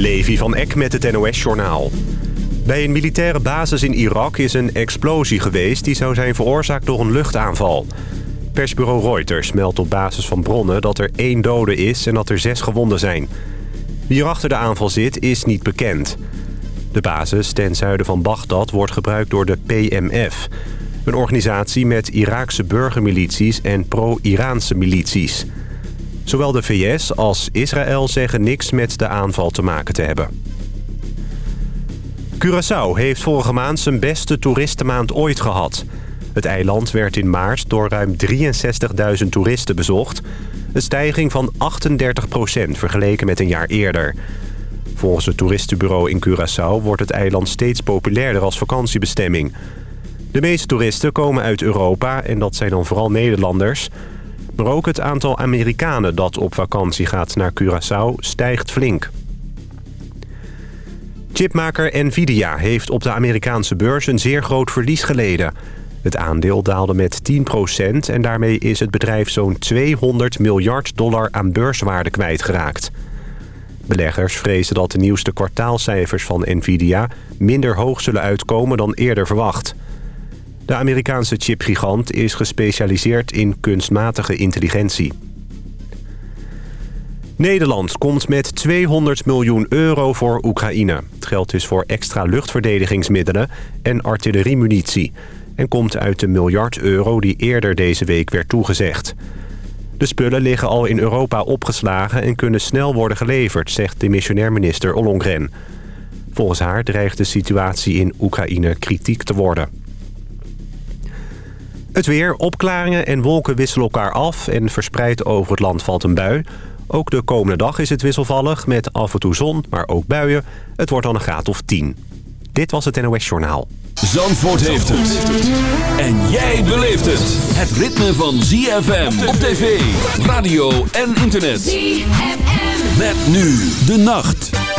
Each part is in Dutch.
Levi van Eck met het NOS-journaal. Bij een militaire basis in Irak is een explosie geweest... die zou zijn veroorzaakt door een luchtaanval. Persbureau Reuters meldt op basis van bronnen dat er één dode is... en dat er zes gewonden zijn. Wie er achter de aanval zit, is niet bekend. De basis ten zuiden van Bagdad wordt gebruikt door de PMF... een organisatie met Iraakse burgermilities en pro-Iraanse milities... Zowel de VS als Israël zeggen niks met de aanval te maken te hebben. Curaçao heeft vorige maand zijn beste toeristenmaand ooit gehad. Het eiland werd in maart door ruim 63.000 toeristen bezocht. Een stijging van 38% vergeleken met een jaar eerder. Volgens het toeristenbureau in Curaçao wordt het eiland steeds populairder als vakantiebestemming. De meeste toeristen komen uit Europa en dat zijn dan vooral Nederlanders... Maar ook het aantal Amerikanen dat op vakantie gaat naar Curaçao stijgt flink. Chipmaker Nvidia heeft op de Amerikaanse beurs een zeer groot verlies geleden. Het aandeel daalde met 10% en daarmee is het bedrijf zo'n 200 miljard dollar aan beurswaarde kwijtgeraakt. Beleggers vrezen dat de nieuwste kwartaalcijfers van Nvidia minder hoog zullen uitkomen dan eerder verwacht. De Amerikaanse chipgigant is gespecialiseerd in kunstmatige intelligentie. Nederland komt met 200 miljoen euro voor Oekraïne. Het geld is voor extra luchtverdedigingsmiddelen en artilleriemunitie... en komt uit de miljard euro die eerder deze week werd toegezegd. De spullen liggen al in Europa opgeslagen en kunnen snel worden geleverd... zegt de missionair minister Ollongren. Volgens haar dreigt de situatie in Oekraïne kritiek te worden. Het weer, opklaringen en wolken wisselen elkaar af en verspreid over het land valt een bui. Ook de komende dag is het wisselvallig met af en toe zon, maar ook buien. Het wordt dan een graad of 10. Dit was het NOS Journaal. Zandvoort heeft het. En jij beleeft het. Het ritme van ZFM op tv, radio en internet. ZFM. Met nu de nacht.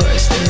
force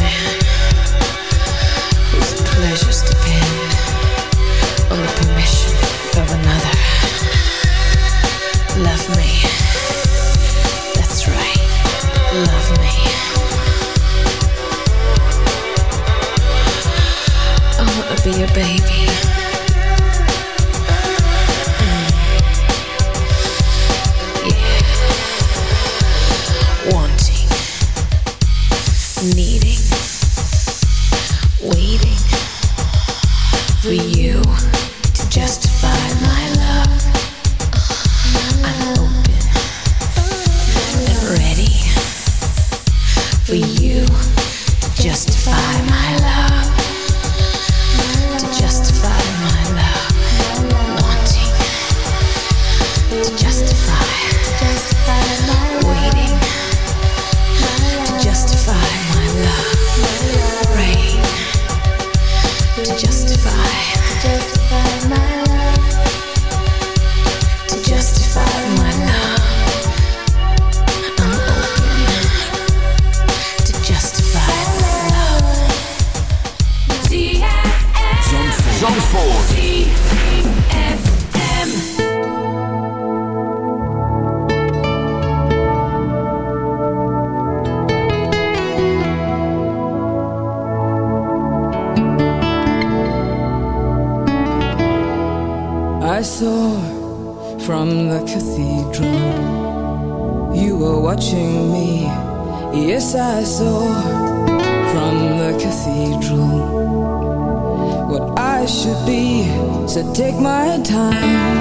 Said so take my time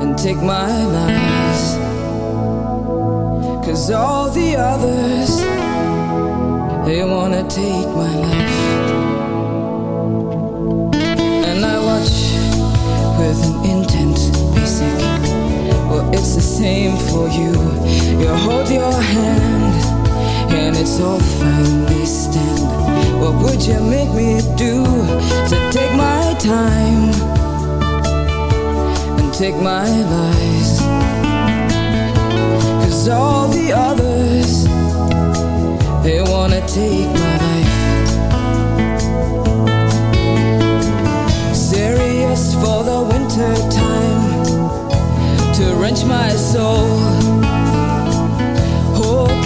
and take my lies. Cause all the others, they wanna take my life. And I watch with an intent basic. Well, it's the same for you. You hold your hand, and it's all fine. They stand what would you make me do? So take my time and take my advice. Cause all the others, they wanna take my life. Serious for the winter time to wrench my soul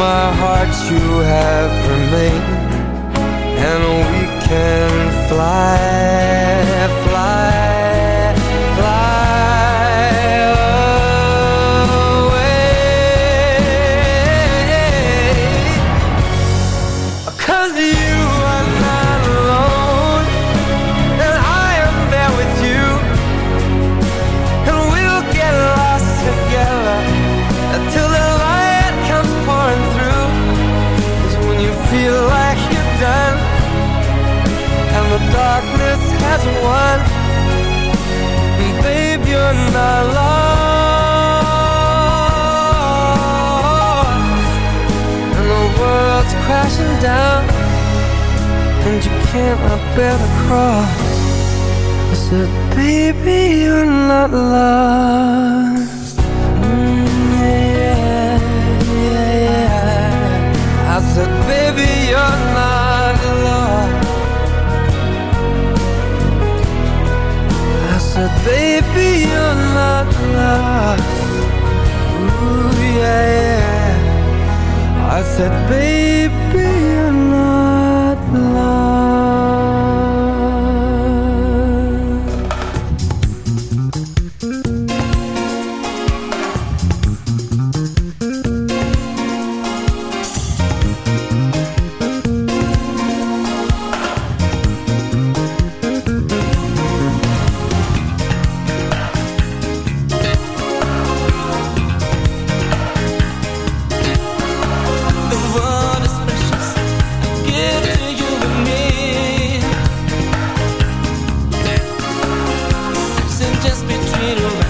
my heart you have remained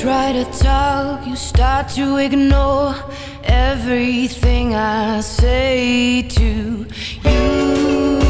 try to talk, you start to ignore everything I say to you.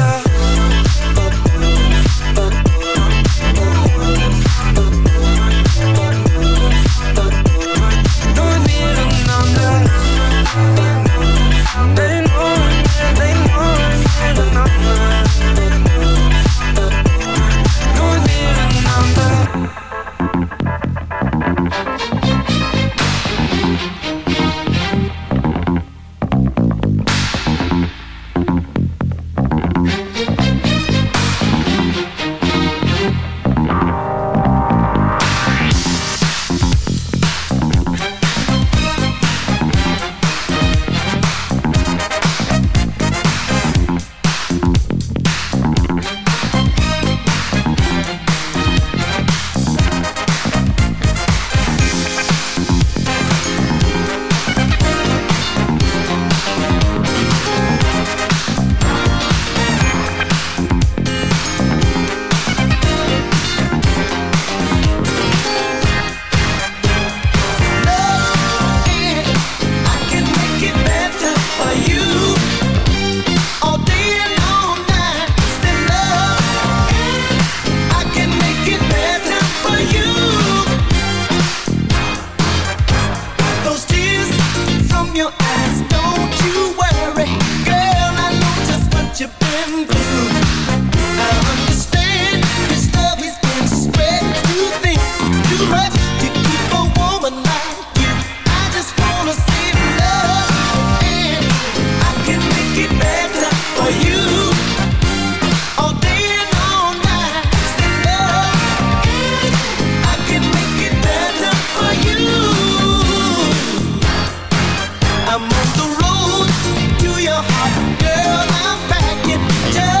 저